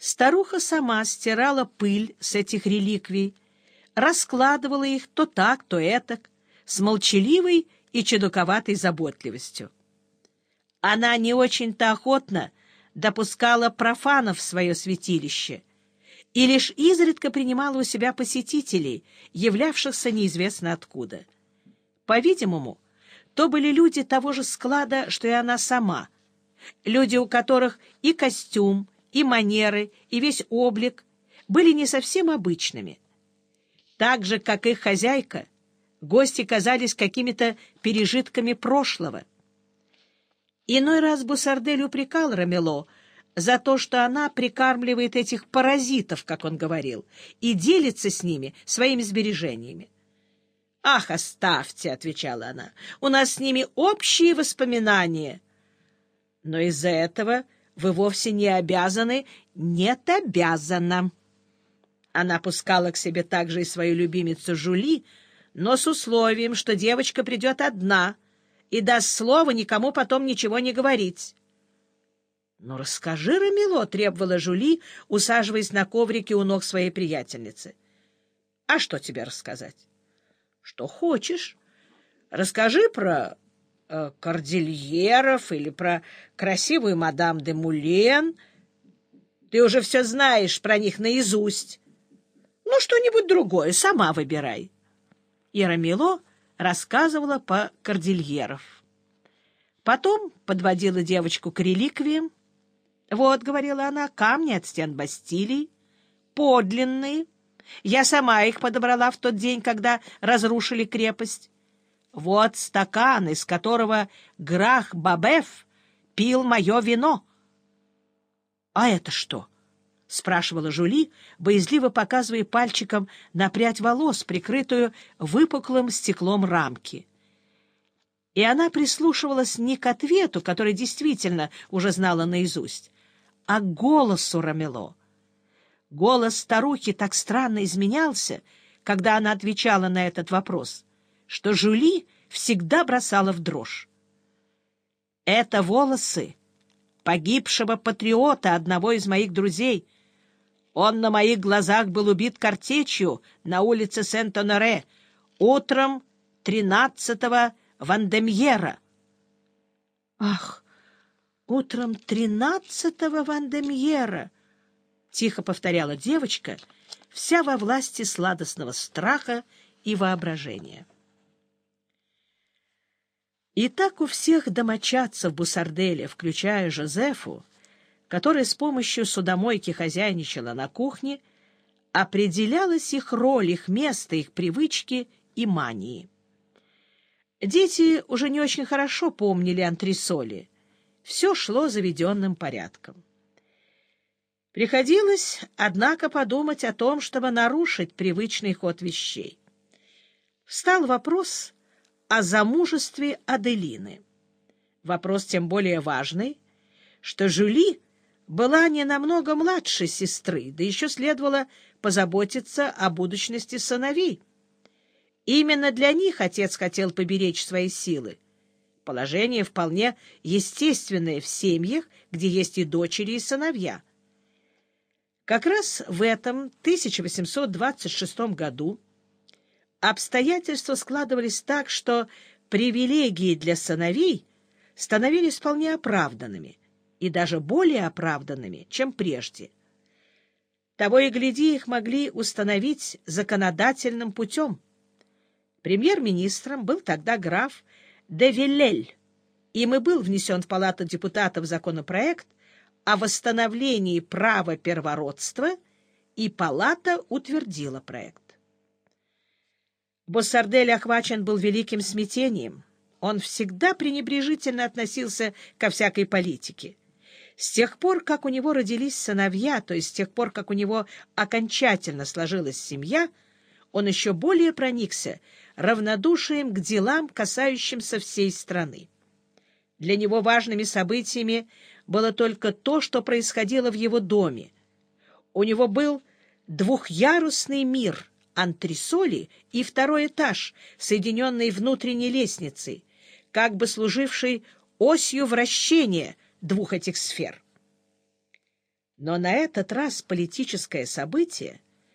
Старуха сама стирала пыль с этих реликвий, раскладывала их то так, то этак, с молчаливой и чудаковатой заботливостью. Она не очень-то охотно допускала профанов в свое святилище и лишь изредка принимала у себя посетителей, являвшихся неизвестно откуда. По-видимому, то были люди того же склада, что и она сама, люди, у которых и костюм, и манеры, и весь облик были не совсем обычными. Так же, как их хозяйка, гости казались какими-то пережитками прошлого. Иной раз Бусардель упрекал Рамело за то, что она прикармливает этих паразитов, как он говорил, и делится с ними своими сбережениями. «Ах, оставьте!» — отвечала она. «У нас с ними общие воспоминания». Но из-за этого вы вовсе не обязаны. Нет, обязана. Она пускала к себе также и свою любимицу Жули, но с условием, что девочка придет одна и даст слово никому потом ничего не говорить. — Ну, расскажи, Рамило, — требовала Жули, усаживаясь на коврике у ног своей приятельницы. — А что тебе рассказать? — Что хочешь. Расскажи про э, Кордильеров или про красивую мадам де Мулен. Ты уже все знаешь про них наизусть. Ну, что-нибудь другое, сама выбирай. И Рамило рассказывала по Кордильеров. Потом подводила девочку к реликвиям. «Вот», — говорила она, — «камни от стен Бастилии, подлинные. Я сама их подобрала в тот день, когда разрушили крепость. Вот стакан, из которого Грах Бабеф пил мое вино. — А это что? — спрашивала Жули, боязливо показывая пальчиком на прядь волос, прикрытую выпуклым стеклом рамки. И она прислушивалась не к ответу, который действительно уже знала наизусть, а к голосу Рамело. Голос старухи так странно изменялся, когда она отвечала на этот вопрос — что Жули всегда бросала в дрожь. Это волосы погибшего патриота, одного из моих друзей. Он на моих глазах был убит картечью на улице Сент-Оноре утром 13-го Вандемьера. Ах, утром 13-го Вандемьера! — тихо повторяла девочка, вся во власти сладостного страха и воображения. И так у всех домочадцев Бусарделя, включая Жозефу, которая с помощью судомойки хозяйничала на кухне, определялась их роль, их место, их привычки и мании. Дети уже не очень хорошо помнили антресоли. Все шло заведенным порядком. Приходилось, однако, подумать о том, чтобы нарушить привычный ход вещей. Встал вопрос о замужестве Аделины. Вопрос тем более важный, что Жюли была не намного младше сестры, да еще следовало позаботиться о будущности сыновей. Именно для них отец хотел поберечь свои силы. Положение вполне естественное в семьях, где есть и дочери, и сыновья. Как раз в этом 1826 году Обстоятельства складывались так, что привилегии для сыновей становились вполне оправданными и даже более оправданными, чем прежде. Того и гляди, их могли установить законодательным путем. Премьер-министром был тогда граф де Виллель, им и был внесен в Палату депутатов законопроект о восстановлении права первородства, и Палата утвердила проект. Боссардель охвачен был великим смятением. Он всегда пренебрежительно относился ко всякой политике. С тех пор, как у него родились сыновья, то есть с тех пор, как у него окончательно сложилась семья, он еще более проникся равнодушием к делам, касающимся всей страны. Для него важными событиями было только то, что происходило в его доме. У него был двухъярусный мир — антресоли и второй этаж, соединенный внутренней лестницей, как бы служивший осью вращения двух этих сфер. Но на этот раз политическое событие